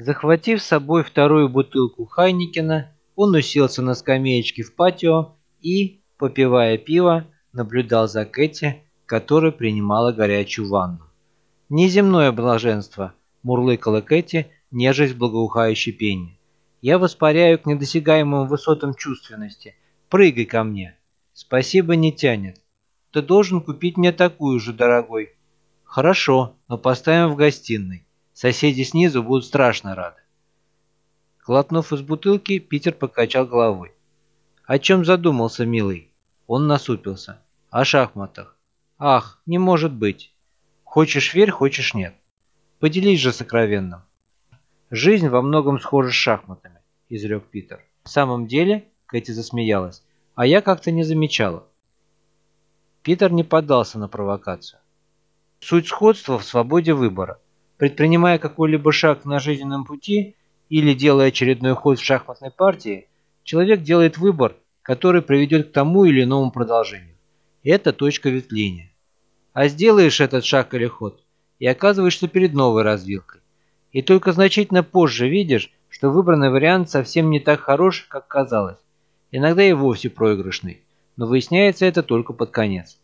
Захватив с собой вторую бутылку Хайникена, он уселся на скамеечке в патио и, попивая пиво, наблюдал за Кэти, которая принимала горячую ванну. «Неземное блаженство», – мурлыкала Кэти, нежесть благоухающей пене. «Я воспаряю к недосягаемым высотам чувственности. Прыгай ко мне». «Спасибо, не тянет. Ты должен купить мне такую же, дорогой». «Хорошо, но поставим в гостиной. Соседи снизу будут страшно рады. Глотнув из бутылки, Питер покачал головой. «О чем задумался, милый?» Он насупился. «О шахматах. Ах, не может быть. Хочешь верь, хочешь нет. Поделись же сокровенным». «Жизнь во многом схожа с шахматами», – изрек Питер. «В самом деле?» – Кэти засмеялась. «А я как-то не замечала». Питер не поддался на провокацию. Суть сходства в свободе выбора – Предпринимая какой-либо шаг на жизненном пути или делая очередной ход в шахматной партии, человек делает выбор, который приведет к тому или иному продолжению. Это точка ветвления. А сделаешь этот шаг или ход, и оказываешься перед новой развилкой. И только значительно позже видишь, что выбранный вариант совсем не так хорош, как казалось. Иногда и вовсе проигрышный, но выясняется это только под конец.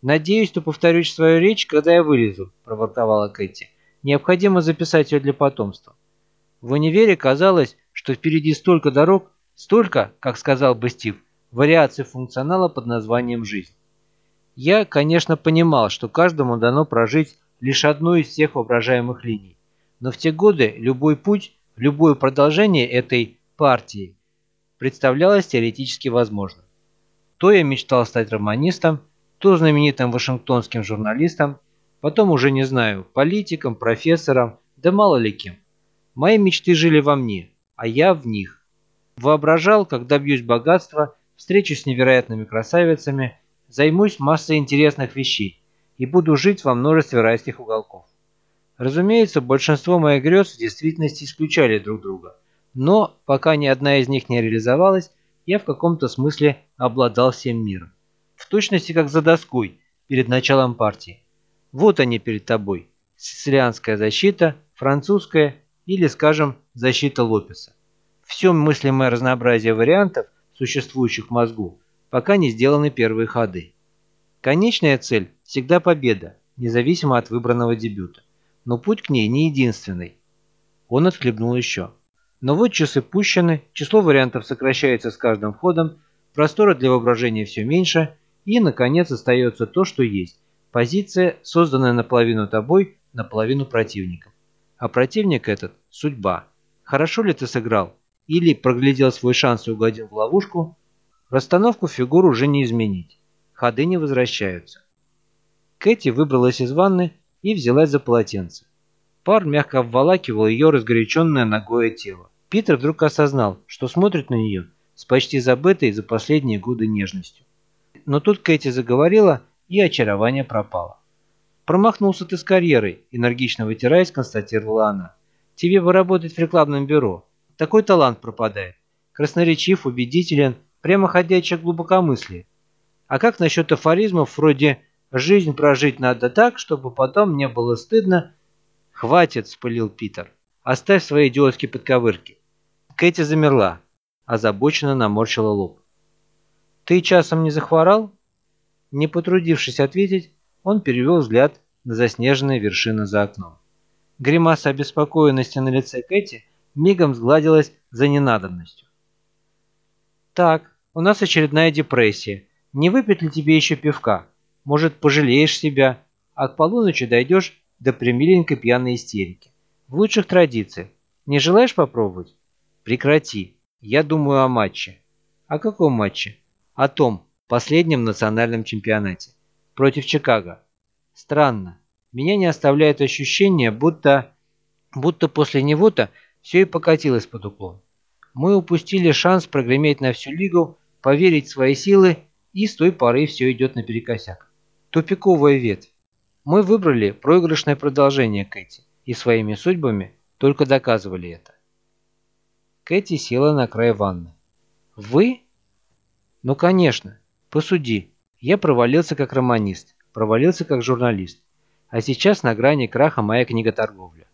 «Надеюсь, что повторюсь свою речь, когда я вылезу», – проворковала Кэти. Необходимо записать ее для потомства. В универе казалось, что впереди столько дорог, столько, как сказал бы Стив, вариаций функционала под названием «жизнь». Я, конечно, понимал, что каждому дано прожить лишь одну из всех воображаемых линий, но в те годы любой путь, любое продолжение этой партии представлялось теоретически возможным. То я мечтал стать романистом, то знаменитым вашингтонским журналистом, Потом уже не знаю, политиком, профессором, да мало ли кем. Мои мечты жили во мне, а я в них. Воображал, как добьюсь богатства, встречусь с невероятными красавицами, займусь массой интересных вещей и буду жить во множестве райских уголков. Разумеется, большинство моих грез в действительности исключали друг друга, но пока ни одна из них не реализовалась, я в каком-то смысле обладал всем миром. В точности как за доской перед началом партии. Вот они перед тобой. Сицилианская защита, французская или, скажем, защита Лопеса. Все мыслимое разнообразие вариантов, существующих в мозгу, пока не сделаны первые ходы. Конечная цель всегда победа, независимо от выбранного дебюта. Но путь к ней не единственный. Он отхлебнул еще. Но вот часы пущены, число вариантов сокращается с каждым ходом, простора для воображения все меньше, и, наконец, остается то, что есть Позиция, созданная наполовину тобой, наполовину противником. А противник этот – судьба. Хорошо ли ты сыграл? Или проглядел свой шанс и угодил в ловушку? Расстановку фигур уже не изменить. Ходы не возвращаются. Кэти выбралась из ванны и взялась за полотенце. Пар мягко обволакивал ее разгоряченное ногое тело. Питер вдруг осознал, что смотрит на нее с почти забытой за последние годы нежностью. Но тут Кэти заговорила – и очарование пропало. «Промахнулся ты с карьерой», – энергично вытираясь, констатировала она. «Тебе бы работать в рекламном бюро. Такой талант пропадает. Красноречив, убедителен, прямо ходячее глубокомыслие. А как насчет афоризмов вроде «жизнь прожить надо так, чтобы потом не было стыдно»?» «Хватит», – спылил Питер. «Оставь свои идиотские подковырки». Кэти замерла, озабоченно наморщила лоб. «Ты часом не захворал?» Не потрудившись ответить, он перевел взгляд на заснеженные вершины за окном. Гримаса обеспокоенности на лице Кэти мигом сгладилась за ненадобностью. «Так, у нас очередная депрессия. Не выпить ли тебе еще пивка? Может, пожалеешь себя, а к полуночи дойдешь до примиленькой пьяной истерики. В лучших традициях. Не желаешь попробовать? Прекрати. Я думаю о матче. О каком матче? О том, последнем национальном чемпионате. Против Чикаго. Странно. Меня не оставляет ощущение, будто, будто после него-то все и покатилось под уклон. Мы упустили шанс прогреметь на всю лигу, поверить в свои силы, и с той поры все идет наперекосяк. Тупиковая ветвь. Мы выбрали проигрышное продолжение Кэти, и своими судьбами только доказывали это. Кэти села на край ванны. «Вы?» «Ну, конечно. Посуди, я провалился как романист, провалился как журналист, а сейчас на грани краха моя книга торговля.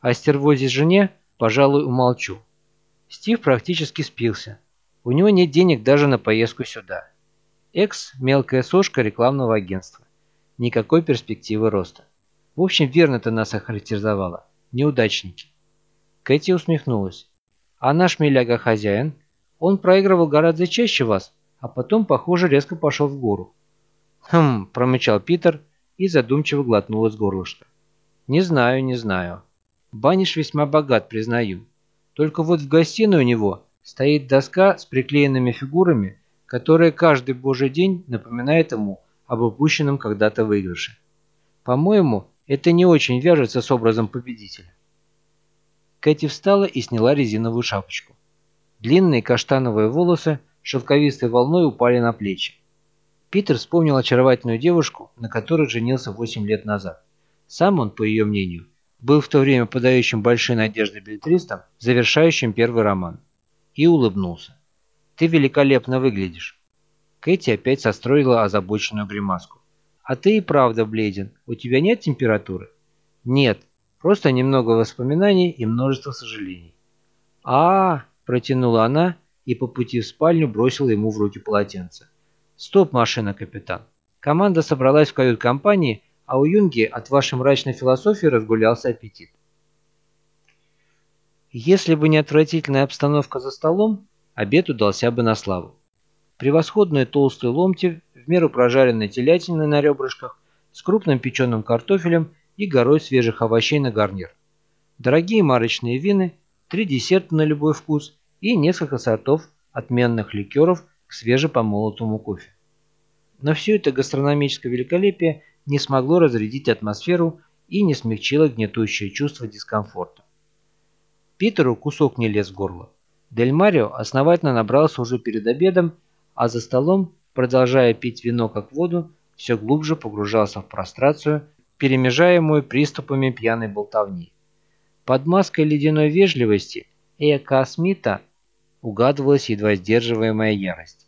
О стервозе жене пожалуй, умолчу. Стив практически спился. У него нет денег даже на поездку сюда. Экс – мелкая сошка рекламного агентства. Никакой перспективы роста. В общем, верно ты нас охарактеризовала. Неудачники. Кэти усмехнулась. А наш миляга-хозяин? Он проигрывал гораздо чаще вас, а потом, похоже, резко пошел в гору. Хм, промычал Питер и задумчиво глотнул из горлышка. Не знаю, не знаю. Баниш весьма богат, признаю. Только вот в гостиной у него стоит доска с приклеенными фигурами, которая каждый божий день напоминает ему об упущенном когда-то выигрыше. По-моему, это не очень вяжется с образом победителя. Кэти встала и сняла резиновую шапочку. Длинные каштановые волосы шелковистой волной упали на плечи. Питер вспомнил очаровательную девушку, на которой женился 8 лет назад. Сам он, по ее мнению, был в то время подающим большие надежды билетристом, завершающим первый роман. И улыбнулся. «Ты великолепно выглядишь». Кэти опять состроила озабоченную гримаску. «А ты и правда бледен. У тебя нет температуры?» «Нет. Просто немного воспоминаний и множество сожалений». А, -а, -а протянула она и по пути в спальню бросила ему в руки полотенце. «Стоп, машина, капитан. Команда собралась в кают-компании, а у Юнги от вашей мрачной философии разгулялся аппетит». Если бы не отвратительная обстановка за столом, обед удался бы на славу. Превосходные толстые ломти, в меру прожаренной телятины на ребрышках, с крупным печеным картофелем и горой свежих овощей на гарнир. Дорогие марочные вины, три десерта на любой вкус и несколько сортов отменных ликеров к свежепомолотому кофе. Но все это гастрономическое великолепие не смогло разрядить атмосферу и не смягчило гнетущее чувство дискомфорта. Питеру кусок не лез в горло. Дель Марио основательно набрался уже перед обедом, а за столом, продолжая пить вино как воду, все глубже погружался в прострацию перемежаемую приступами пьяной болтовни. Под маской ледяной вежливости Эка Смита угадывалась едва сдерживаемая ярость.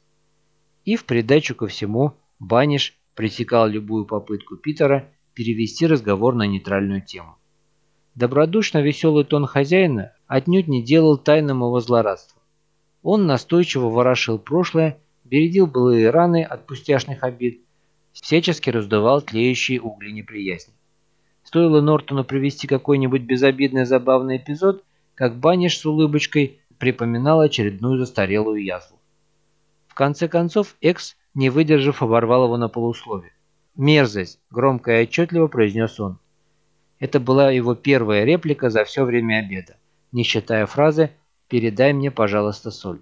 И в придачу ко всему Баниш пресекал любую попытку Питера перевести разговор на нейтральную тему. Добродушно веселый тон хозяина отнюдь не делал тайным его злорадства. Он настойчиво ворошил прошлое, бередил былые раны от пустяшных обид всячески раздувал тлеющие угли неприязни. Стоило Нортону привести какой-нибудь безобидный забавный эпизод, как Баниш с улыбочкой припоминал очередную застарелую язву. В конце концов, Экс, не выдержав, оборвал его на полуслове. «Мерзость!» – громко и отчетливо произнес он. Это была его первая реплика за все время обеда, не считая фразы «передай мне, пожалуйста, соль».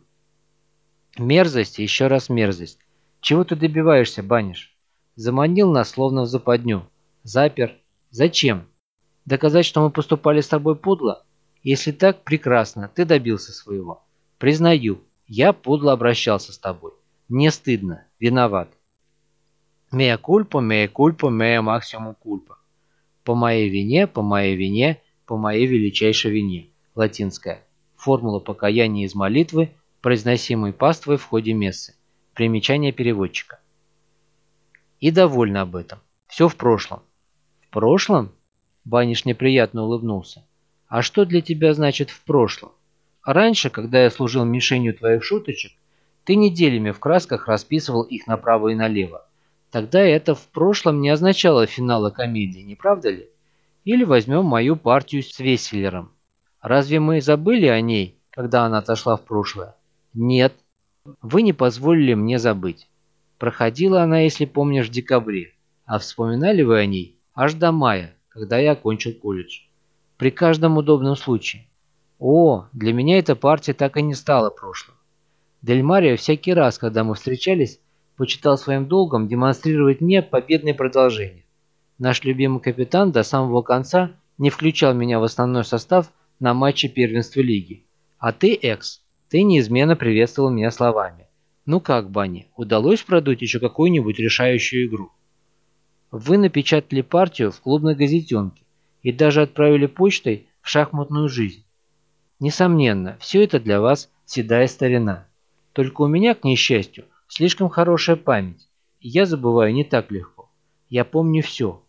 Мерзость еще раз мерзость. Чего ты добиваешься, Баниш? Заманил нас словно в западню. Запер. Зачем? Доказать, что мы поступали с тобой подло? Если так, прекрасно, ты добился своего. Признаю, я подло обращался с тобой. Мне стыдно, виноват. Мея кульпа, мея кульпа, мея максимум кульпа. По моей вине, по моей вине, по моей величайшей вине. Латинская. Формула покаяния из молитвы, произносимой паствой в ходе мессы. Примечание переводчика. И довольна об этом. Все в прошлом. В прошлом? Баниш неприятно улыбнулся. А что для тебя значит в прошлом? Раньше, когда я служил мишенью твоих шуточек, ты неделями в красках расписывал их направо и налево. Тогда это в прошлом не означало финала комедии, не правда ли? Или возьмем мою партию с Веселером. Разве мы забыли о ней, когда она отошла в прошлое? Нет. Вы не позволили мне забыть. Проходила она, если помнишь, в декабре, а вспоминали вы о ней аж до мая, когда я окончил колледж. При каждом удобном случае. О, для меня эта партия так и не стала прошлым. Дель Марио всякий раз, когда мы встречались, почитал своим долгом демонстрировать мне победное продолжение. Наш любимый капитан до самого конца не включал меня в основной состав на матче первенства лиги. А ты, Экс, ты неизменно приветствовал меня словами. Ну как, Банни, удалось продуть еще какую-нибудь решающую игру? Вы напечатали партию в клубной газетенке и даже отправили почтой в шахматную жизнь. Несомненно, все это для вас седая старина. Только у меня, к несчастью, слишком хорошая память, и я забываю не так легко. Я помню все.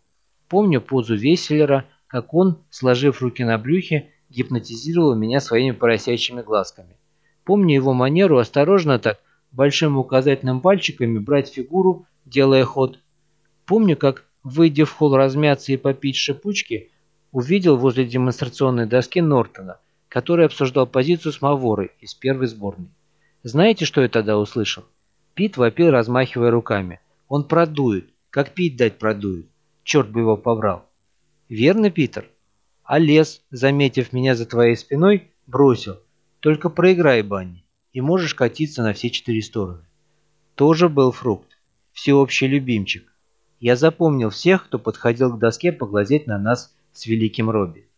Помню позу Веселера, как он, сложив руки на брюхе, гипнотизировал меня своими поросячьими глазками. Помню его манеру осторожно так, большим указательным пальчиками брать фигуру, делая ход. Помню, как, выйдя в холл размяться и попить шипучки, увидел возле демонстрационной доски Нортона, который обсуждал позицию с Маворой из первой сборной. Знаете, что я тогда услышал? Пит вопил, размахивая руками. Он продует, как пить дать продует. Черт бы его побрал. Верно, Питер? А лес, заметив меня за твоей спиной, бросил. Только проиграй, Банни, и можешь катиться на все четыре стороны. Тоже был фрукт. Всеобщий любимчик. Я запомнил всех, кто подходил к доске поглазеть на нас с великим Робби.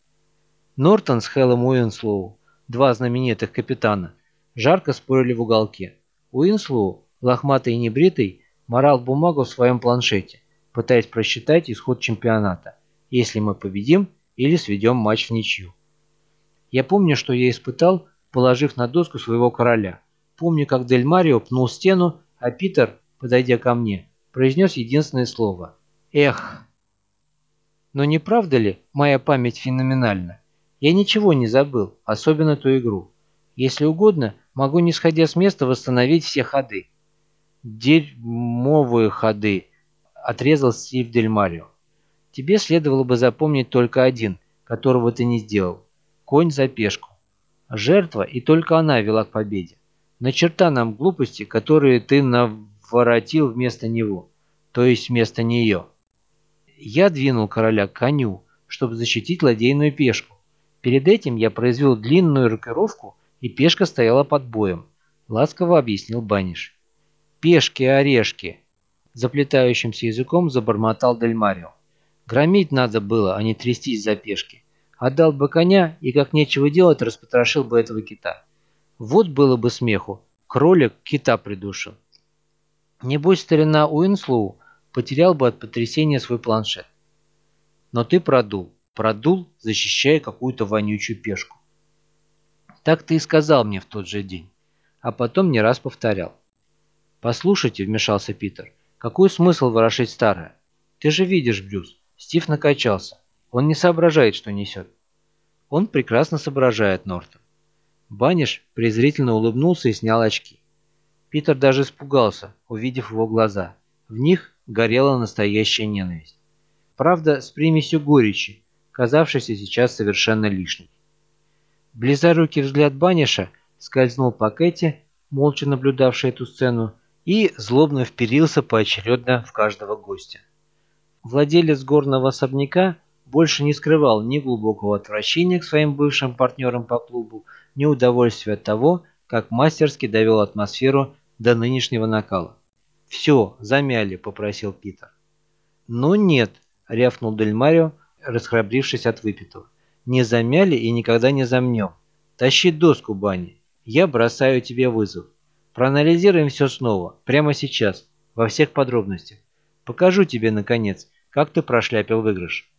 Нортон с Хэлом Уинслоу, два знаменитых капитана, жарко спорили в уголке. Уинслоу, лохматый и небритый, марал бумагу в своем планшете, пытаясь просчитать исход чемпионата, если мы победим или сведем матч в ничью. Я помню, что я испытал, положив на доску своего короля. Помню, как Дель Марио пнул стену, а Питер, подойдя ко мне, произнес единственное слово «Эх». Но не правда ли, моя память феноменальна? Я ничего не забыл, особенно ту игру. Если угодно, могу не сходя с места восстановить все ходы. Дерьмовые ходы, отрезал Стив Дель Марио. Тебе следовало бы запомнить только один, которого ты не сделал. Конь за пешку. Жертва, и только она вела к победе. На черта нам глупости, которые ты наворотил вместо него, то есть вместо нее. Я двинул короля к коню, чтобы защитить ладейную пешку. Перед этим я произвел длинную рокировку, и пешка стояла под боем. Ласково объяснил Баниш. «Пешки-орешки!» Заплетающимся языком забормотал Дель Марио. «Громить надо было, а не трястись за пешки. Отдал бы коня и, как нечего делать, распотрошил бы этого кита. Вот было бы смеху. Кролик кита придушил. Небось, старина Уинслоу потерял бы от потрясения свой планшет. Но ты продул, продул, защищая какую-то вонючую пешку. Так ты и сказал мне в тот же день, а потом не раз повторял. «Послушайте», — вмешался Питер, — «какой смысл ворошить старое? Ты же видишь, Брюс, Стив накачался. Он не соображает, что несет». «Он прекрасно соображает, Нортон». Баниш презрительно улыбнулся и снял очки. Питер даже испугался, увидев его глаза. В них горела настоящая ненависть. Правда, с примесью горечи, казавшейся сейчас совершенно лишней. Близорукий взгляд Баниша скользнул по Кэти, молча наблюдавшей эту сцену, и злобно вперился поочередно в каждого гостя. Владелец горного особняка больше не скрывал ни глубокого отвращения к своим бывшим партнерам по клубу, ни удовольствия от того, как мастерски довел атмосферу до нынешнего накала. «Все, замяли», — попросил Питер. «Ну нет», — рявкнул Дель Марио, расхрабрившись от выпитого. «Не замяли и никогда не замнем. Тащи доску, Банни. Я бросаю тебе вызов. Проанализируем все снова, прямо сейчас, во всех подробностях. Покажу тебе, наконец, как ты прошляпил выигрыш».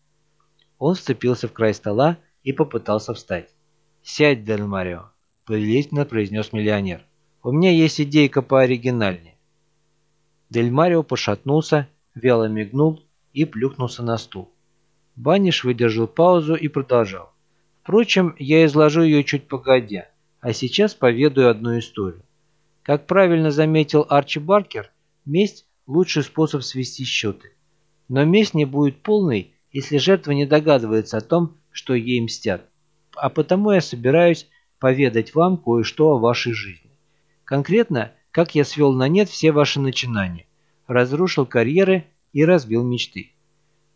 Он вцепился в край стола и попытался встать. «Сядь, Дель Марио», — повелительно произнес миллионер. «У меня есть идейка пооригинальнее. Дель Марио пошатнулся, вяло мигнул и плюхнулся на стул. Баниш выдержал паузу и продолжал. Впрочем, я изложу ее чуть погодя, а сейчас поведаю одну историю. Как правильно заметил Арчи Баркер, месть – лучший способ свести счеты. Но месть не будет полной, если жертва не догадывается о том, что ей мстят. А потому я собираюсь поведать вам кое-что о вашей жизни. Конкретно как я свел на нет все ваши начинания, разрушил карьеры и разбил мечты.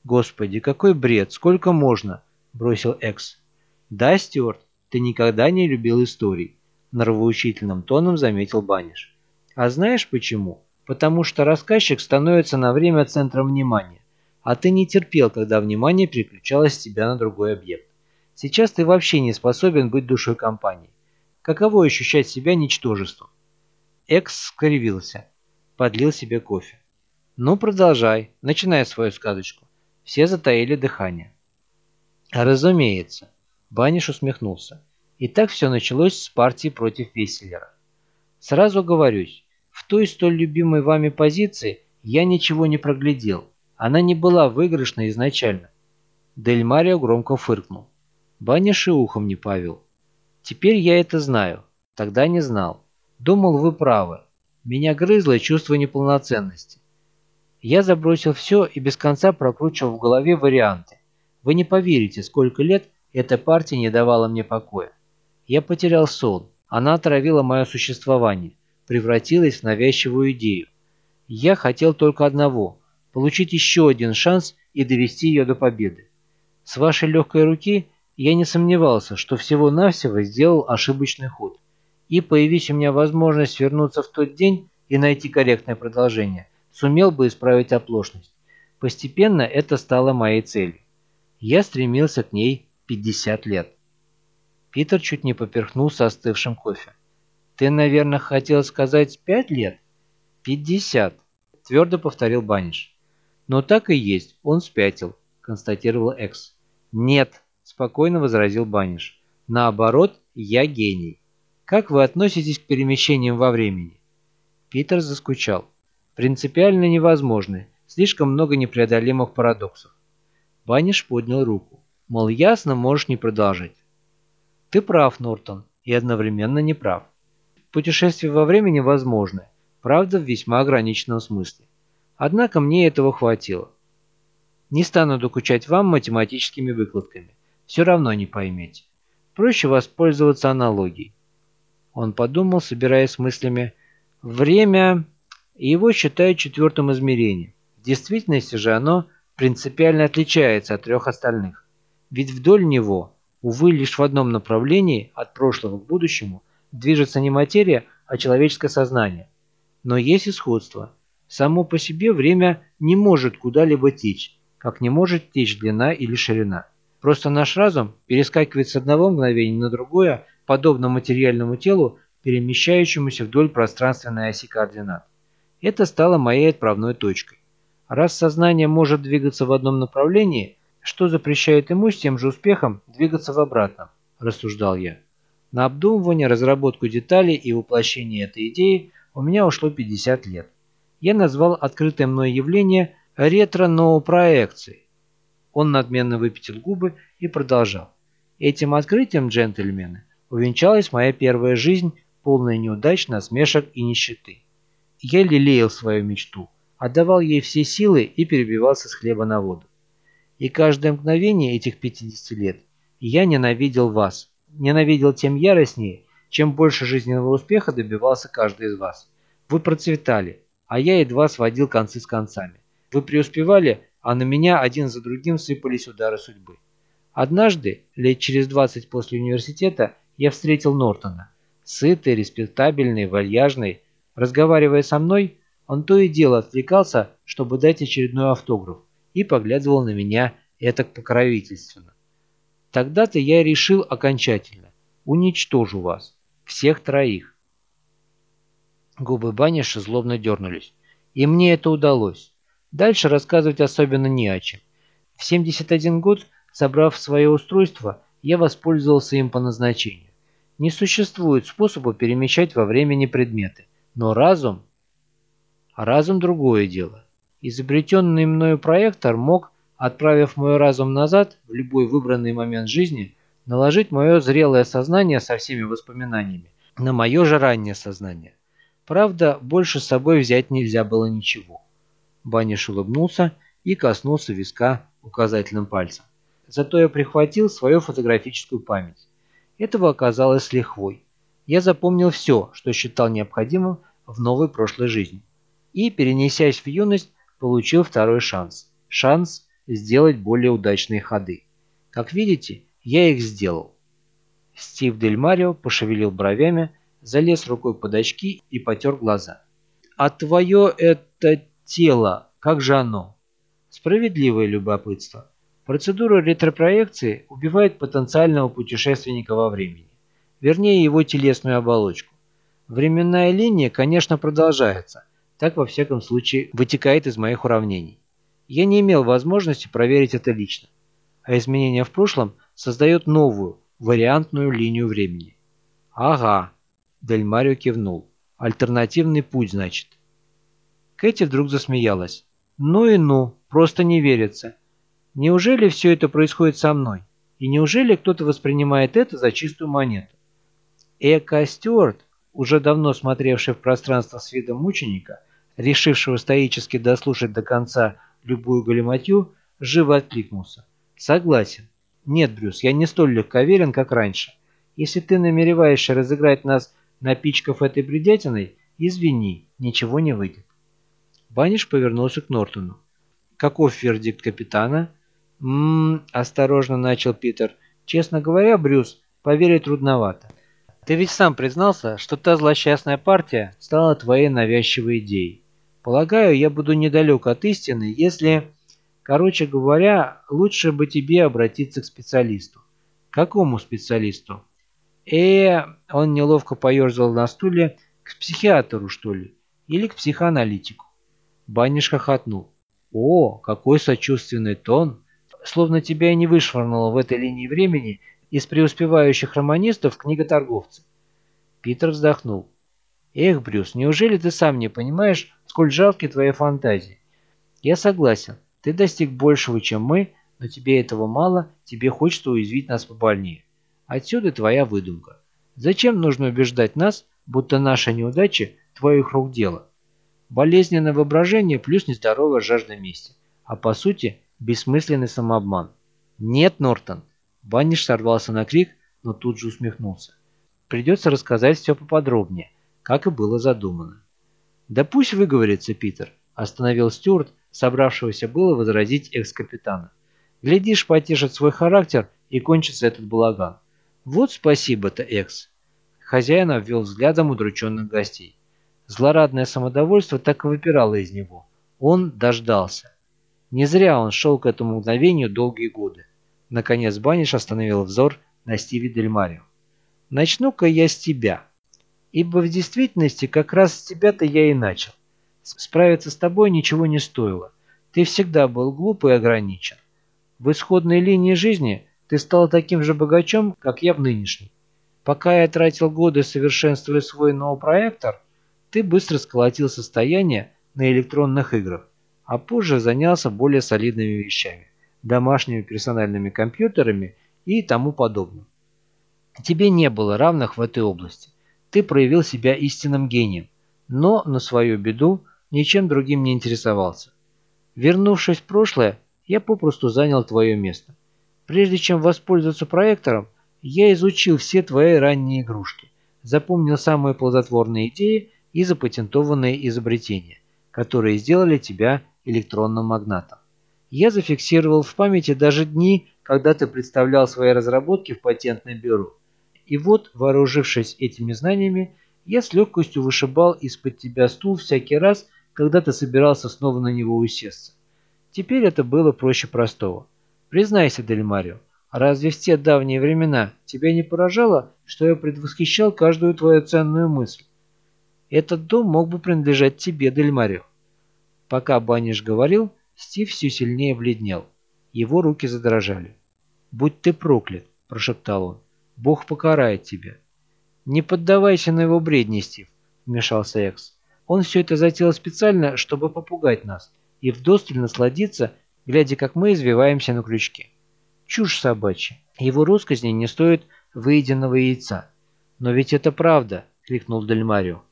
«Господи, какой бред! Сколько можно?» – бросил Экс. «Да, Стюарт, ты никогда не любил историй», – нравоучительным тоном заметил Баниш. «А знаешь почему? Потому что рассказчик становится на время центром внимания, а ты не терпел, когда внимание переключалось с тебя на другой объект. Сейчас ты вообще не способен быть душой компании. Каково ощущать себя ничтожеством? Экс скривился. Подлил себе кофе. «Ну, продолжай. Начинай свою сказочку». Все затаили дыхание. «Разумеется». Баниш усмехнулся. И так все началось с партии против Веселера. Сразу оговорюсь, в той столь любимой вами позиции я ничего не проглядел. Она не была выигрышной изначально. Дель Марио громко фыркнул. Баниш и ухом не павел. Теперь я это знаю. Тогда не знал. Думал, вы правы. Меня грызло чувство неполноценности. Я забросил все и без конца прокручивал в голове варианты. Вы не поверите, сколько лет эта партия не давала мне покоя. Я потерял сон. Она отравила мое существование, превратилась в навязчивую идею. Я хотел только одного – получить еще один шанс и довести ее до победы. С вашей легкой руки я не сомневался, что всего-навсего сделал ошибочный ход. И появись у меня возможность вернуться в тот день и найти корректное продолжение, сумел бы исправить оплошность. Постепенно это стало моей целью. Я стремился к ней 50 лет. Питер чуть не поперхнулся остывшим кофе. «Ты, наверное, хотел сказать пять лет?» «Пятьдесят», – твердо повторил Баниш. «Но так и есть, он спятил», – констатировал Экс. «Нет», спокойно возразил Баниш. Наоборот, я гений. Как вы относитесь к перемещениям во времени? Питер заскучал. Принципиально невозможны. Слишком много непреодолимых парадоксов. Баниш поднял руку. Мол, ясно, можешь не продолжать. Ты прав, Нортон, и одновременно не прав. Путешествие во времени возможно, правда в весьма ограниченном смысле. Однако мне этого хватило. Не стану докучать вам математическими выкладками все равно не поймете. Проще воспользоваться аналогией. Он подумал, собираясь мыслями. Время его считают четвертым измерением. В действительности же оно принципиально отличается от трех остальных. Ведь вдоль него, увы, лишь в одном направлении, от прошлого к будущему, движется не материя, а человеческое сознание. Но есть и сходство. Само по себе время не может куда-либо течь, как не может течь длина или ширина. Просто наш разум перескакивает с одного мгновения на другое, подобно материальному телу, перемещающемуся вдоль пространственной оси координат. Это стало моей отправной точкой. Раз сознание может двигаться в одном направлении, что запрещает ему с тем же успехом двигаться в обратном, рассуждал я. На обдумывание, разработку деталей и воплощение этой идеи у меня ушло 50 лет. Я назвал открытое мной явление ретро-ноопроекцией. Он надменно выпятил губы и продолжал. Этим открытием, джентльмены, увенчалась моя первая жизнь, полная неудач, насмешек и нищеты. Я лелеял свою мечту, отдавал ей все силы и перебивался с хлеба на воду. И каждое мгновение этих 50 лет я ненавидел вас, ненавидел тем яростнее, чем больше жизненного успеха добивался каждый из вас. Вы процветали, а я едва сводил концы с концами. Вы преуспевали, а на меня один за другим сыпались удары судьбы. Однажды, лет через 20 после университета, я встретил Нортона. Сытый, респектабельный, вальяжный. Разговаривая со мной, он то и дело отвлекался, чтобы дать очередной автограф, и поглядывал на меня этак покровительственно. Тогда-то я решил окончательно. Уничтожу вас. Всех троих. Губы Баниша злобно дернулись. И мне это удалось. Дальше рассказывать особенно не о чем. В 71 год, собрав свое устройство, я воспользовался им по назначению. Не существует способа перемещать во времени предметы, но разум... Разум другое дело. Изобретенный мною проектор мог, отправив мой разум назад в любой выбранный момент жизни, наложить мое зрелое сознание со всеми воспоминаниями на мое же раннее сознание. Правда, больше с собой взять нельзя было ничего. Баниш улыбнулся и коснулся виска указательным пальцем. Зато я прихватил свою фотографическую память. Этого оказалось с лихвой. Я запомнил все, что считал необходимым в новой прошлой жизни. И, перенесясь в юность, получил второй шанс. Шанс сделать более удачные ходы. Как видите, я их сделал. Стив Дель Марио пошевелил бровями, залез рукой под очки и потер глаза. «А твое это Тело, как же оно? Справедливое любопытство. Процедура ретропроекции убивает потенциального путешественника во времени. Вернее, его телесную оболочку. Временная линия, конечно, продолжается. Так, во всяком случае, вытекает из моих уравнений. Я не имел возможности проверить это лично. А изменение в прошлом создает новую, вариантную линию времени. Ага, Дель Марио кивнул. Альтернативный путь, значит. Кэти вдруг засмеялась. «Ну и ну, просто не верится. Неужели все это происходит со мной? И неужели кто-то воспринимает это за чистую монету? Эка Стюарт, уже давно смотревший в пространство с видом мученика, решившего стоически дослушать до конца любую галиматью, живо откликнулся. «Согласен. Нет, Брюс, я не столь легковерен, как раньше. Если ты намереваешься разыграть нас, напичкав этой бредятиной, извини, ничего не выйдет». Баниш повернулся к Нортону. «Каков вердикт капитана?» «Ммм...» – осторожно начал Питер. «Честно говоря, Брюс, поверить трудновато. Ты ведь сам признался, что та злосчастная партия стала твоей навязчивой идеей. Полагаю, я буду недалек от истины, если... Короче говоря, лучше бы тебе обратиться к специалисту. Какому специалисту? Э, он неловко поерзал на стуле, к психиатру, что ли? Или к психоаналитику? Баниш хохотнул. О, какой сочувственный тон! Словно тебя и не вышвырнуло в этой линии времени из преуспевающих романистов книготорговцы. Питер вздохнул. Эх, Брюс, неужели ты сам не понимаешь, сколь жалки твои фантазии? Я согласен, ты достиг большего, чем мы, но тебе этого мало, тебе хочется уязвить нас побольнее. Отсюда твоя выдумка. Зачем нужно убеждать нас, будто наша неудача – твоих рук дело? Болезненное воображение плюс нездоровая жажда мести. А по сути, бессмысленный самообман. Нет, Нортон, Банниш сорвался на крик, но тут же усмехнулся. Придется рассказать все поподробнее, как и было задумано. «Да пусть выговорится, Питер», – остановил Стюарт, собравшегося было возразить экс-капитана. «Глядишь, потешит свой характер и кончится этот балаган. Вот спасибо-то, экс». Хозяин обвел взглядом удрученных гостей. Злорадное самодовольство так и выпирало из него. Он дождался. Не зря он шел к этому мгновению долгие годы. Наконец Баниш остановил взор на Стиве Дель Марио. «Начну-ка я с тебя. Ибо в действительности как раз с тебя-то я и начал. Справиться с тобой ничего не стоило. Ты всегда был глуп и ограничен. В исходной линии жизни ты стал таким же богачом, как я в нынешней. Пока я тратил годы, совершенствуя свой ноу-проектор, ты быстро сколотил состояние на электронных играх, а позже занялся более солидными вещами домашними персональными компьютерами и тому подобным. Тебе не было равных в этой области. Ты проявил себя истинным гением, но на свою беду ничем другим не интересовался. Вернувшись в прошлое, я попросту занял твое место. Прежде чем воспользоваться проектором, я изучил все твои ранние игрушки, запомнил самые плодотворные идеи и запатентованные изобретения, которые сделали тебя электронным магнатом. Я зафиксировал в памяти даже дни, когда ты представлял свои разработки в патентное бюро. И вот, вооружившись этими знаниями, я с легкостью вышибал из-под тебя стул всякий раз, когда ты собирался снова на него усесться. Теперь это было проще простого. Признайся, Дель Марио, разве в те давние времена тебя не поражало, что я предвосхищал каждую твою ценную мысль? Этот дом мог бы принадлежать тебе, Дель Марио. Пока Баниш говорил, Стив все сильнее бледнел. Его руки задрожали. «Будь ты проклят!» – прошептал он. «Бог покарает тебя!» «Не поддавайся на его бредни, Стив!» – вмешался Экс. «Он все это затеял специально, чтобы попугать нас и вдосталь насладиться, глядя, как мы извиваемся на крючке. Чушь собачья. Его росказни не стоит выеденного яйца. Но ведь это правда!» – крикнул Дельмарио.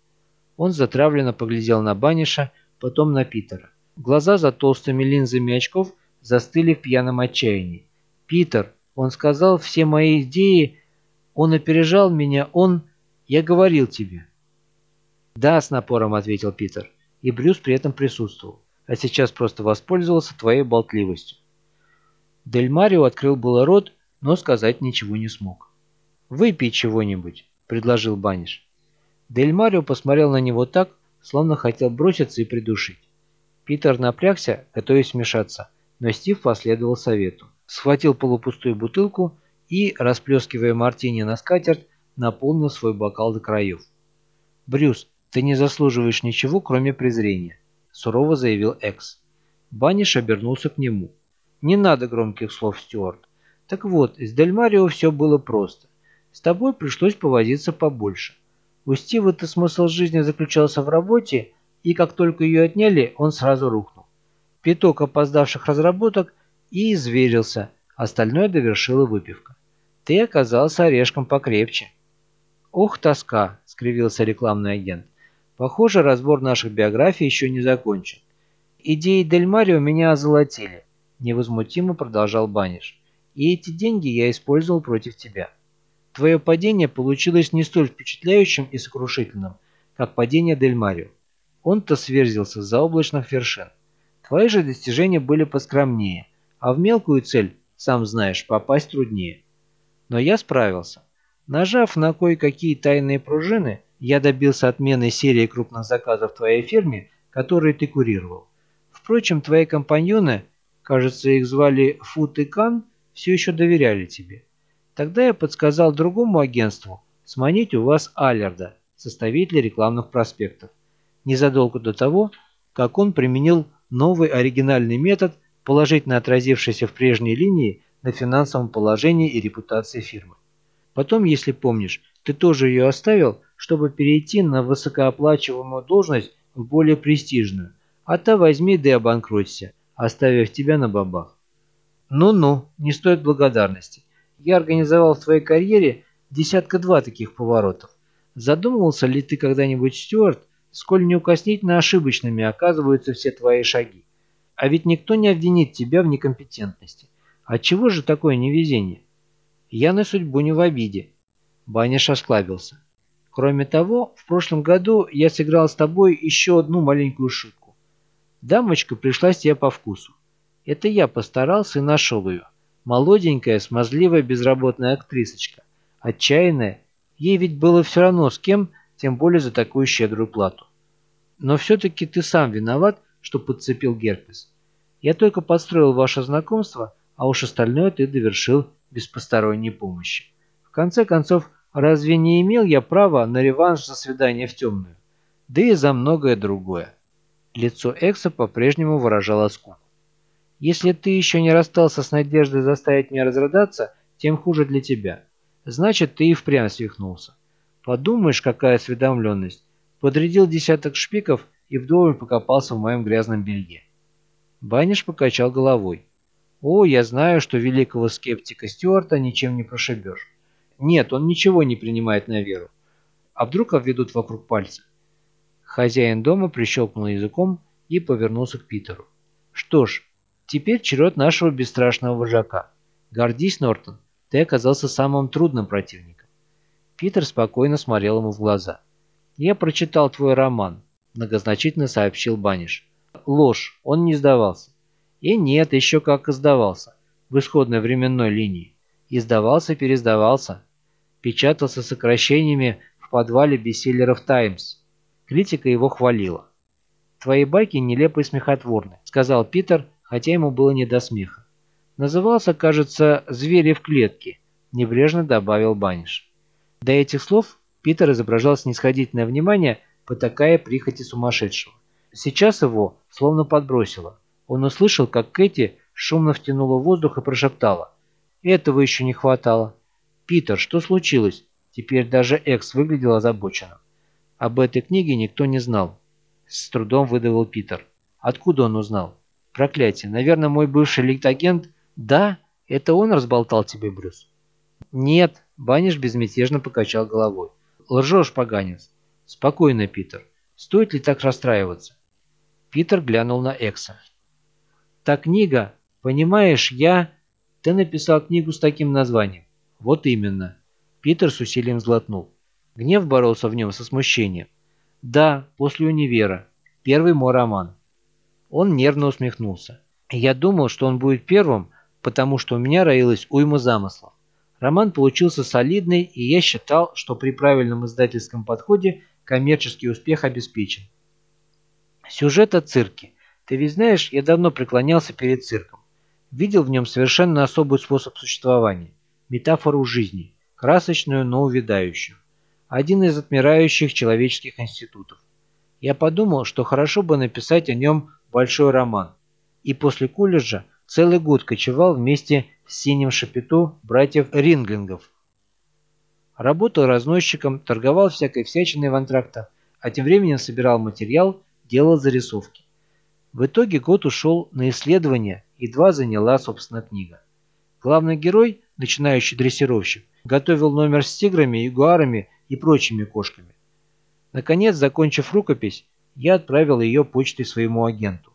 Он затравленно поглядел на Баниша, потом на Питера. Глаза за толстыми линзами очков застыли в пьяном отчаянии. «Питер, он сказал все мои идеи, он опережал меня, он... Я говорил тебе». «Да», — с напором ответил Питер, и Брюс при этом присутствовал, а сейчас просто воспользовался твоей болтливостью. Дель Марио открыл было рот, но сказать ничего не смог. «Выпей чего-нибудь», — предложил Баниш. Дель Марио посмотрел на него так, словно хотел броситься и придушить. Питер напрягся, готовясь вмешаться, но Стив последовал совету. Схватил полупустую бутылку и, расплескивая мартини на скатерть, наполнил свой бокал до краев. «Брюс, ты не заслуживаешь ничего, кроме презрения», – сурово заявил Экс. Баниш обернулся к нему. «Не надо громких слов, Стюарт. Так вот, с Дель Марио все было просто. С тобой пришлось повозиться побольше. У Стива-то смысл жизни заключался в работе, и как только ее отняли, он сразу рухнул. Пяток опоздавших разработок и изверился, Остальное довершила выпивка. Ты оказался орешком покрепче. «Ух, тоска!» — скривился рекламный агент. «Похоже, разбор наших биографий еще не закончен. Идеи Дель Марио меня озолотили», — невозмутимо продолжал Баниш. «И эти деньги я использовал против тебя. Твое падение получилось не столь впечатляющим и сокрушительным, как падение Дель Марио. Он-то сверзился за облачных вершин. Твои же достижения были поскромнее, а в мелкую цель, сам знаешь, попасть труднее. Но я справился. Нажав на кое-какие тайные пружины, я добился отмены серии крупных заказов твоей фирме, которые ты курировал. Впрочем, твои компаньоны, кажется, их звали Фут и Кан, все еще доверяли тебе. Тогда я подсказал другому агентству сманить у вас Аллерда, составителя рекламных проспектов незадолго до того, как он применил новый оригинальный метод, положительно отразившийся в прежней линии на финансовом положении и репутации фирмы. Потом, если помнишь, ты тоже ее оставил, чтобы перейти на высокооплачиваемую должность в более престижную, а то возьми да и обанкроться, оставив тебя на бабах. Ну-ну, не стоит благодарности. Я организовал в твоей карьере десятка-два таких поворотов. Задумывался ли ты когда-нибудь, Стюарт, сколь неукоснительно ошибочными оказываются все твои шаги. А ведь никто не обвинит тебя в некомпетентности. Отчего же такое невезение? Я на судьбу не в обиде. Баниш осклабился. Кроме того, в прошлом году я сыграл с тобой еще одну маленькую шутку. Дамочка пришлась тебе по вкусу. Это я постарался и нашел ее. Молоденькая, смазливая, безработная актрисочка. Отчаянная. Ей ведь было все равно с кем, тем более за такую щедрую плату. Но все-таки ты сам виноват, что подцепил герпес. Я только подстроил ваше знакомство, а уж остальное ты довершил без посторонней помощи. В конце концов, разве не имел я права на реванш за свидание в темную? Да и за многое другое. Лицо Экса по-прежнему выражало скуку. Если ты еще не расстался с надеждой заставить меня разрыдаться, тем хуже для тебя. Значит, ты и впрямь свихнулся. Подумаешь, какая осведомленность. Подрядил десяток шпиков и вдоволь покопался в моем грязном белье. Баниш покачал головой. О, я знаю, что великого скептика Стюарта ничем не прошибешь. Нет, он ничего не принимает на веру. А вдруг обведут вокруг пальца? Хозяин дома прищелкнул языком и повернулся к Питеру. Что ж, теперь черед нашего бесстрашного вожака. Гордись, Нортон, ты оказался самым трудным противником. Питер спокойно смотрел ему в глаза. «Я прочитал твой роман», – многозначительно сообщил Баниш. «Ложь, он не сдавался». «И нет, еще как сдавался. В исходной временной линии. И сдавался-пересдавался. Печатался сокращениями в подвале бестселлеров «Таймс». Критика его хвалила. «Твои байки нелепы и смехотворны», – сказал Питер, хотя ему было не до смеха. «Назывался, кажется, «Звери в клетке», – небрежно добавил Баниш. До этих слов Питер изображал снисходительное внимание, потакая прихоти сумасшедшего. Сейчас его словно подбросило. Он услышал, как Кэти шумно втянула воздух и прошептала. «Этого еще не хватало». «Питер, что случилось?» Теперь даже Экс выглядел озабоченным. Об этой книге никто не знал. С трудом выдавил Питер. Откуда он узнал? Проклятие, наверное, мой бывший литагент... Да, это он разболтал тебе, Брюс? Нет, Баниш безмятежно покачал головой. «Лжешь, поганец!» «Спокойно, Питер. Стоит ли так расстраиваться?» Питер глянул на Экса. «Та книга, понимаешь, я...» «Ты написал книгу с таким названием». «Вот именно». Питер с усилием сглотнул. Гнев боролся в нем со смущением. «Да, после универа. Первый мой роман». Он нервно усмехнулся. «Я думал, что он будет первым, потому что у меня роилась уйма замыслов. Роман получился солидный, и я считал, что при правильном издательском подходе коммерческий успех обеспечен. Сюжет о цирке. Ты ведь знаешь, я давно преклонялся перед цирком. Видел в нем совершенно особый способ существования. Метафору жизни. Красочную, но увядающую. Один из отмирающих человеческих институтов. Я подумал, что хорошо бы написать о нем большой роман. И после колледжа целый год кочевал вместе с синим шапито братьев Ринглингов. Работал разносчиком, торговал всякой всячиной в антрактах, а тем временем собирал материал, делал зарисовки. В итоге год ушел на исследование, едва заняла, собственно, книга. Главный герой, начинающий дрессировщик, готовил номер с тиграми, ягуарами и прочими кошками. Наконец, закончив рукопись, я отправил ее почтой своему агенту,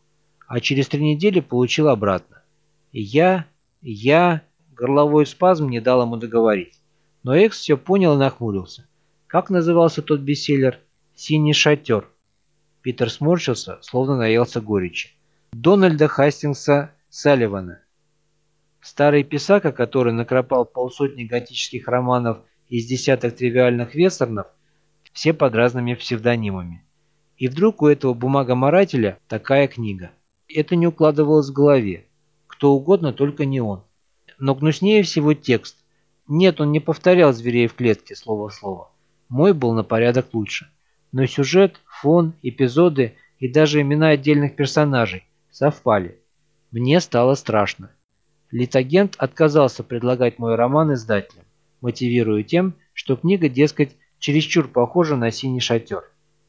а через три недели получил обратно. Я, я... Горловой спазм не дал ему договорить. Но Экс все понял и нахмурился. Как назывался тот бестселлер? «Синий шатер». Питер сморщился, словно наелся горечи. Дональда Хастингса Салливана. Старый писака, который накропал полсотни готических романов из десяток тривиальных вестернов, все под разными псевдонимами. И вдруг у этого бумагоморателя такая книга. Это не укладывалось в голове. Кто угодно, только не он. Но гнуснее всего текст. Нет, он не повторял зверей в клетке слово в слово. Мой был на порядок лучше. Но сюжет, фон, эпизоды и даже имена отдельных персонажей совпали. Мне стало страшно. Литагент отказался предлагать мой роман издателям, мотивируя тем, что книга, дескать, чересчур похожа на «Синий шатер».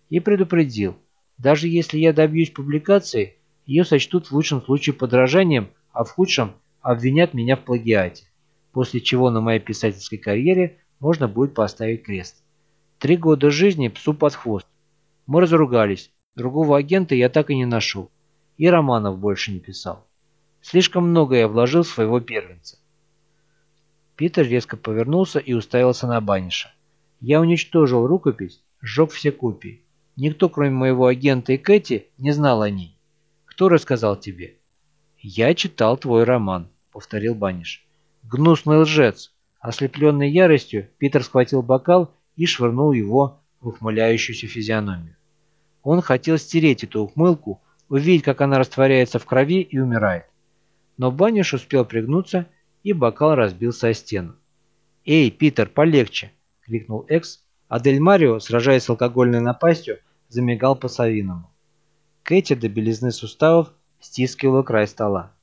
И предупредил, даже если я добьюсь публикации, ее сочтут в лучшем случае подражанием, а в худшем обвинят меня в плагиате, после чего на моей писательской карьере можно будет поставить крест. Три года жизни псу под хвост. Мы разругались, другого агента я так и не нашел, и романов больше не писал. Слишком много я вложил в своего первенца. Питер резко повернулся и уставился на Баниша. Я уничтожил рукопись, сжег все копии. Никто, кроме моего агента и Кэти, не знал о ней. Кто рассказал тебе? Я читал твой роман, повторил Баниш. Гнусный лжец. Ослепленный яростью, Питер схватил бокал и швырнул его в ухмыляющуюся физиономию. Он хотел стереть эту ухмылку, увидеть, как она растворяется в крови и умирает. Но Баниш успел пригнуться, и бокал разбился о стену. «Эй, Питер, полегче!» — крикнул Экс, а Дель Марио, сражаясь с алкогольной напастью, замигал по-совиному. Кэти до белизны суставов стискивала край стола.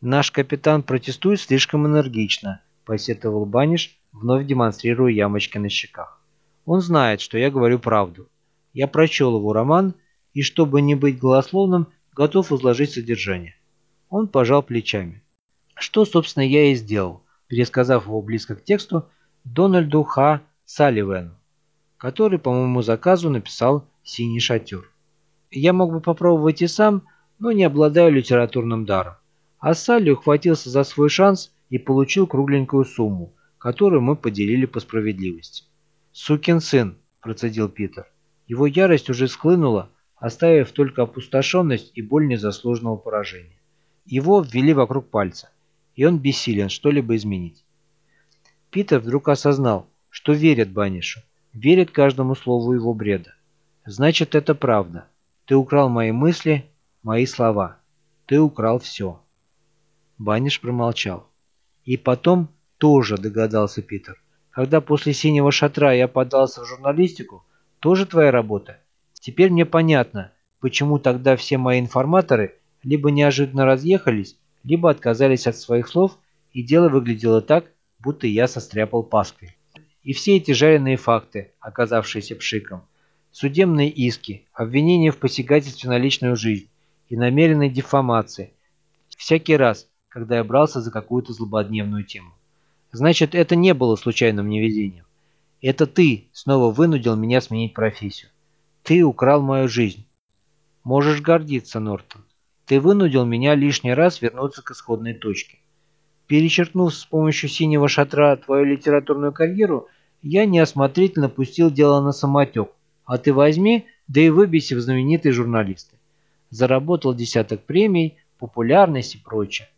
«Наш капитан протестует слишком энергично», — посетовал Баниш, вновь демонстрируя ямочки на щеках. «Он знает, что я говорю правду. Я прочел его роман и, чтобы не быть голословным, готов изложить содержание». Он пожал плечами. Что, собственно, я и сделал, пересказав его близко к тексту Дональду Х. Салливену, который по моему заказу написал «Синий шатер». Я мог бы попробовать и сам, но не обладаю литературным даром. А Салли ухватился за свой шанс и получил кругленькую сумму, которую мы поделили по справедливости. «Сукин сын», – процедил Питер. Его ярость уже схлынула, оставив только опустошенность и боль незаслуженного поражения. Его ввели вокруг пальца, и он бессилен что-либо изменить. Питер вдруг осознал, что верит Банишу, верит каждому слову его бреда. Значит, это правда. Ты украл мои мысли, мои слова. Ты украл все. Баниш промолчал. И потом тоже догадался Питер. Когда после «Синего шатра» я подался в журналистику, тоже твоя работа. Теперь мне понятно, почему тогда все мои информаторы либо неожиданно разъехались, либо отказались от своих слов, и дело выглядело так, будто я состряпал паской. И все эти жареные факты, оказавшиеся пшиком, Судебные иски, обвинения в посягательстве на личную жизнь и намеренной дефамации. Всякий раз, когда я брался за какую-то злободневную тему. Значит, это не было случайным невезением. Это ты снова вынудил меня сменить профессию. Ты украл мою жизнь. Можешь гордиться, Нортон. Ты вынудил меня лишний раз вернуться к исходной точке. Перечеркнув с помощью синего шатра твою литературную карьеру, я неосмотрительно пустил дело на самотек, а ты возьми, да и выбейся в знаменитые журналисты. Заработал десяток премий, популярность и прочее.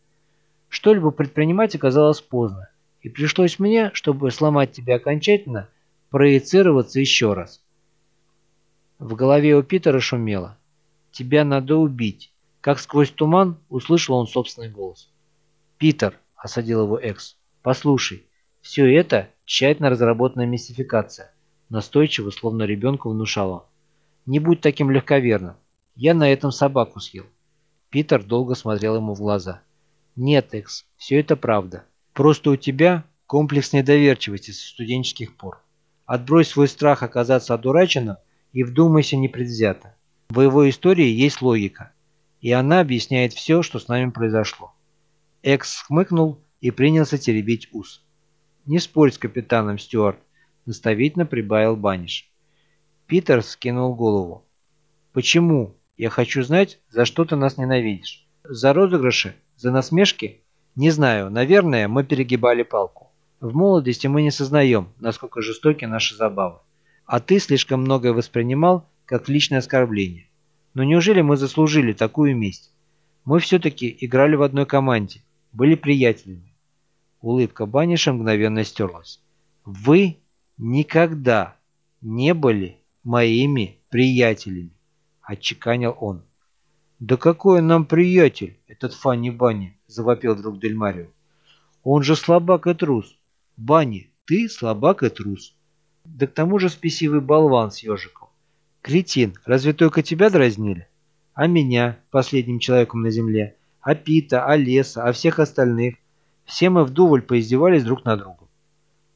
Что-либо предпринимать оказалось поздно, и пришлось мне, чтобы сломать тебя окончательно, проецироваться еще раз. В голове у Питера шумело. «Тебя надо убить», как сквозь туман услышал он собственный голос. «Питер», — осадил его Экс, — «послушай, все это тщательно разработанная мистификация. Настойчиво, словно ребенку внушала. «Не будь таким легковерным. Я на этом собаку съел». Питер долго смотрел ему в глаза. «Нет, Экс, все это правда. Просто у тебя комплекс недоверчивости со студенческих пор. Отбрось свой страх оказаться одураченным и вдумайся непредвзято. В его истории есть логика, и она объясняет все, что с нами произошло». Экс хмыкнул, и принялся теребить ус. «Не спорь с капитаном, Стюарт», — наставительно прибавил Баниш. Питер скинул голову. «Почему? Я хочу знать, за что ты нас ненавидишь. За розыгрыши? За насмешки? Не знаю, наверное, мы перегибали палку. В молодости мы не сознаем, насколько жестоки наши забавы. А ты слишком многое воспринимал, как личное оскорбление. Но неужели мы заслужили такую месть? Мы все-таки играли в одной команде, были приятелями. Улыбка Баниша мгновенно стерлась. Вы никогда не были моими приятелями, отчеканил он. Да какой он нам приятель, этот Фанни Банни, завопил друг Дельмарио. Он же слабак и трус. Банни, ты слабак и трус. Да к тому же спесивый болван с ежиком. Кретин, разве только тебя дразнили? А меня, последним человеком на земле? А Пита, а Леса, а всех остальных? Все мы вдоволь поиздевались друг над другом.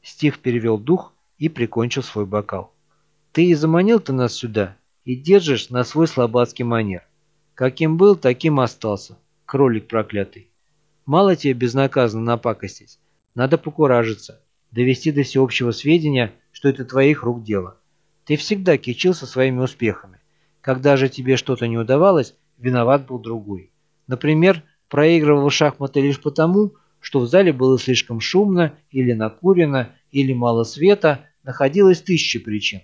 Стив перевел дух и прикончил свой бокал. Ты и заманил ты нас сюда, и держишь на свой слабацкий манер. Каким был, таким остался, кролик проклятый. Мало тебе безнаказанно напакостить. Надо покуражиться, довести до всеобщего сведения, что это твоих рук дело. Ты всегда кичился своими успехами. Когда же тебе что-то не удавалось, виноват был другой. Например, проигрывал шахматы лишь потому, что в зале было слишком шумно или накурено, или мало света, находилось тысячи причин.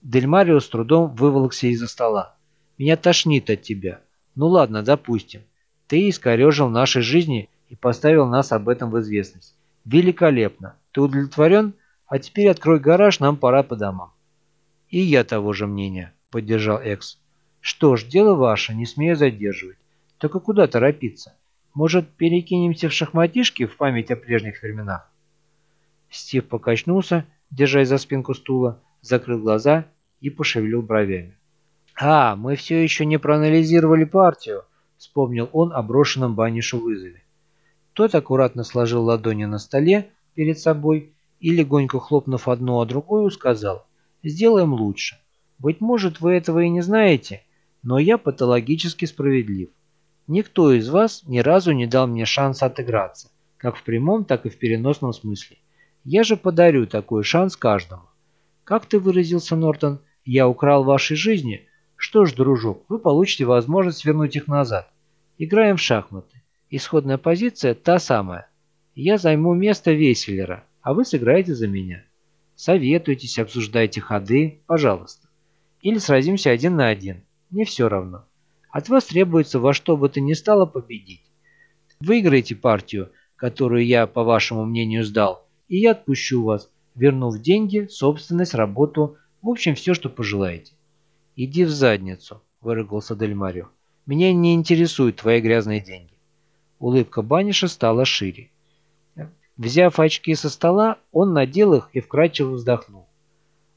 Дельмарио с трудом выволокся из-за стола. «Меня тошнит от тебя. Ну ладно, допустим. Ты искорежил нашей жизни и поставил нас об этом в известность. Великолепно. Ты удовлетворен? А теперь открой гараж, нам пора по домам. И я того же мнения, поддержал Экс. Что ж, дело ваше, не смею задерживать. Только куда торопиться? Может, перекинемся в шахматишки в память о прежних временах? Стив покачнулся, держась за спинку стула, закрыл глаза и пошевелил бровями. «А, мы все еще не проанализировали партию», — вспомнил он о брошенном Банишу вызове. Тот аккуратно сложил ладони на столе перед собой и, легонько хлопнув одну о другую, сказал «Сделаем лучше. Быть может, вы этого и не знаете, но я патологически справедлив. Никто из вас ни разу не дал мне шанс отыграться, как в прямом, так и в переносном смысле. Я же подарю такой шанс каждому. Как ты выразился, Нортон, я украл ваши жизни? Что ж, дружок, вы получите возможность вернуть их назад. Играем в шахматы. Исходная позиция та самая. Я займу место Веселера, а вы сыграете за меня. Советуйтесь, обсуждайте ходы, пожалуйста. Или сразимся один на один. Мне все равно. От вас требуется во что бы то ни стало победить. Выиграйте партию, которую я, по вашему мнению, сдал, и я отпущу вас, вернув деньги, собственность, работу, в общем, все, что пожелаете. «Иди в задницу», – выругался Дель Марио. «Меня не интересуют твои грязные деньги». Улыбка Баниша стала шире. Взяв очки со стола, он надел их и вкрадчиво вздохнул.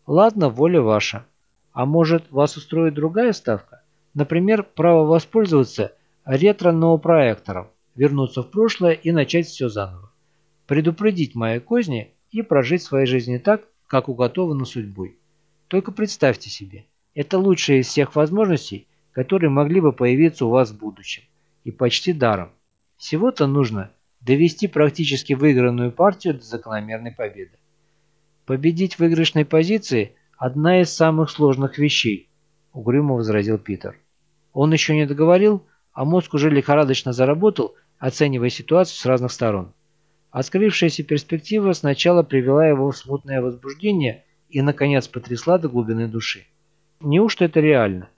«Ладно, воля ваша. А может, вас устроит другая ставка? Например, право воспользоваться ретро-ноопроектором, вернуться в прошлое и начать все заново. Предупредить мои козни и прожить своей жизни так, как уготовано судьбой. Только представьте себе, это лучшая из всех возможностей, которые могли бы появиться у вас в будущем. И почти даром. Всего-то нужно довести практически выигранную партию до закономерной победы. Победить в выигрышной позиции – одна из самых сложных вещей, угрюмо возразил Питер. Он еще не договорил, а мозг уже лихорадочно заработал, оценивая ситуацию с разных сторон. Открывшаяся перспектива сначала привела его в смутное возбуждение и, наконец, потрясла до глубины души. Неужто это реально?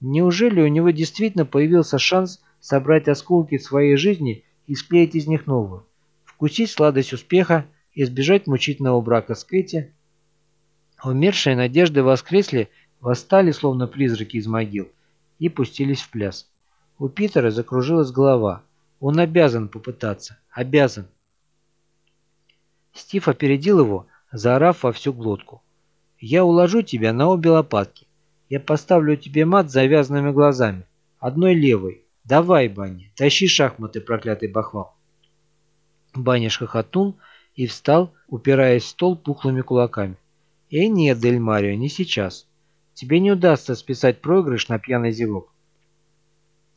Неужели у него действительно появился шанс собрать осколки своей жизни и склеить из них новую, вкусить сладость успеха, избежать мучительного брака с Кэти. Умершие надежды воскресли, восстали, словно призраки из могил, и пустились в пляс. У Питера закружилась голова. Он обязан попытаться. Обязан. Стив опередил его, заорав во всю глотку. «Я уложу тебя на обе лопатки. Я поставлю тебе мат с завязанными глазами. Одной левой, «Давай, Банни, тащи шахматы, проклятый бахвал!» Баниш хохотнул и встал, упираясь в стол пухлыми кулаками. «Эй, нет, Дель Марио, не сейчас. Тебе не удастся списать проигрыш на пьяный зевок.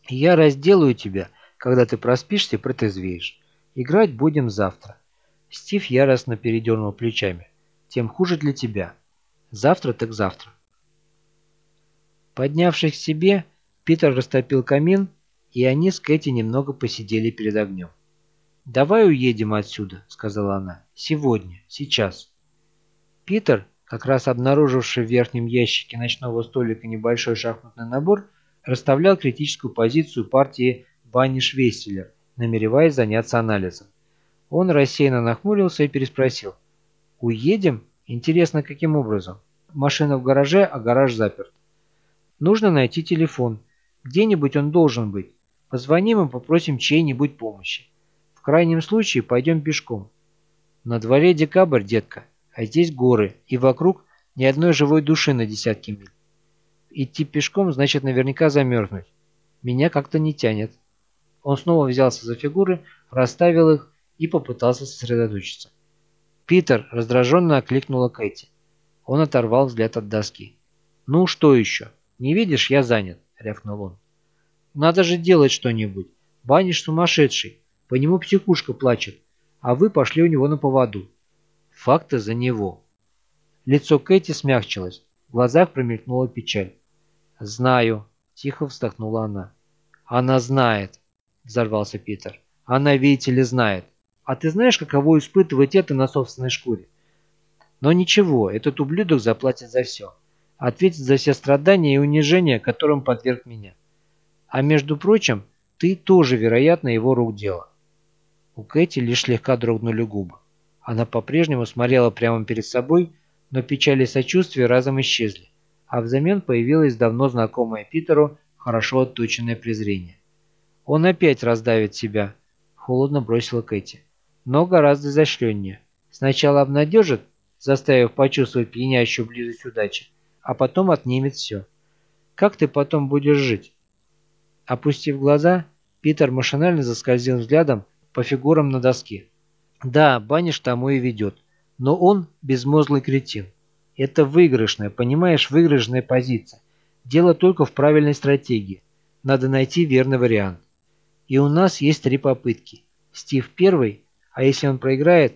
Я разделаю тебя, когда ты проспишься и протрезвеешь. Играть будем завтра. Стив яростно передернул плечами. Тем хуже для тебя. Завтра так завтра. Поднявшись к себе, Питер растопил камин, и они с Кэти немного посидели перед огнем. «Давай уедем отсюда», — сказала она. «Сегодня, сейчас». Питер, как раз обнаруживший в верхнем ящике ночного столика небольшой шахматный набор, расставлял критическую позицию партии Баниш-Вестелер, намереваясь заняться анализом. Он рассеянно нахмурился и переспросил. «Уедем? Интересно, каким образом? Машина в гараже, а гараж заперт. Нужно найти телефон. Где-нибудь он должен быть. Позвоним и попросим чьей-нибудь помощи. В крайнем случае пойдем пешком. На дворе декабрь, детка, а здесь горы, и вокруг ни одной живой души на десятки миль. Идти пешком значит наверняка замерзнуть. Меня как-то не тянет. Он снова взялся за фигуры, расставил их и попытался сосредоточиться. Питер раздраженно окликнула Кэти. Он оторвал взгляд от доски. «Ну, что еще? Не видишь, я занят», — рявкнул он. «Надо же делать что-нибудь. Баниш сумасшедший. По нему психушка плачет. А вы пошли у него на поводу. Факты за него». Лицо Кэти смягчилось. В глазах промелькнула печаль. «Знаю», – тихо вздохнула она. «Она знает», – взорвался Питер. «Она, видите ли, знает. А ты знаешь, каково испытывать это на собственной шкуре? Но ничего, этот ублюдок заплатит за все. Ответит за все страдания и унижения, которым подверг меня. А между прочим, ты тоже, вероятно, его рук дело». У Кэти лишь слегка дрогнули губы. Она по-прежнему смотрела прямо перед собой, но печали и сочувствия разом исчезли а взамен появилось давно знакомое Питеру хорошо отточенное презрение. «Он опять раздавит себя», – холодно бросила Кэти. «Но гораздо изощреннее. Сначала обнадежит, заставив почувствовать пьянящую близость удачи, а потом отнимет все. Как ты потом будешь жить?» Опустив глаза, Питер машинально заскользил взглядом по фигурам на доске. Да, Баниш тому и ведет, но он безмозглый кретин. Это выигрышная, понимаешь, выигрышная позиция. Дело только в правильной стратегии. Надо найти верный вариант. И у нас есть три попытки. Стив первый, а если он проиграет,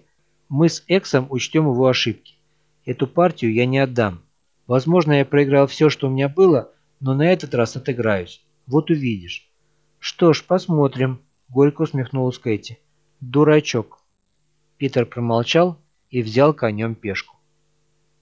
мы с Эксом учтем его ошибки. Эту партию я не отдам. Возможно, я проиграл все, что у меня было, но на этот раз отыграюсь. Вот увидишь. Что ж, посмотрим, горько усмехнулась Кэти. Дурачок. Питер промолчал и взял конем пешку.